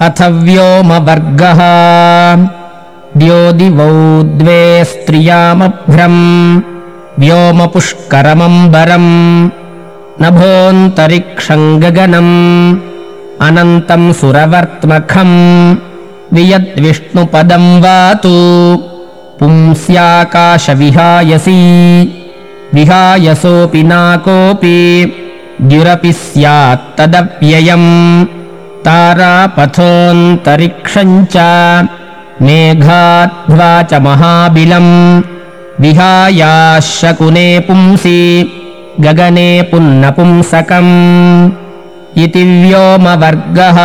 अथ व्योमवर्गः। द्योदिवौ द्वे स्त्रियामभ्रम्। व्योमपुष्करमम्बरम्। नभोऽन्तरिक्षम् गगनम्। अनन्तम् सुरवर्त्मखम्। वियद्विष्णुपदम् वा तु पुंस्याकाशविहायसी। विहायसोऽपि नाकोऽपि। द्युरपि स्यात्तदव्ययम् तारापथोऽन्तरिक्षम् च मेघाध्वा च महाबिलम् विहायाशकुने पुंसि गगने पुन्नपुंसकम् इति व्योमवर्गः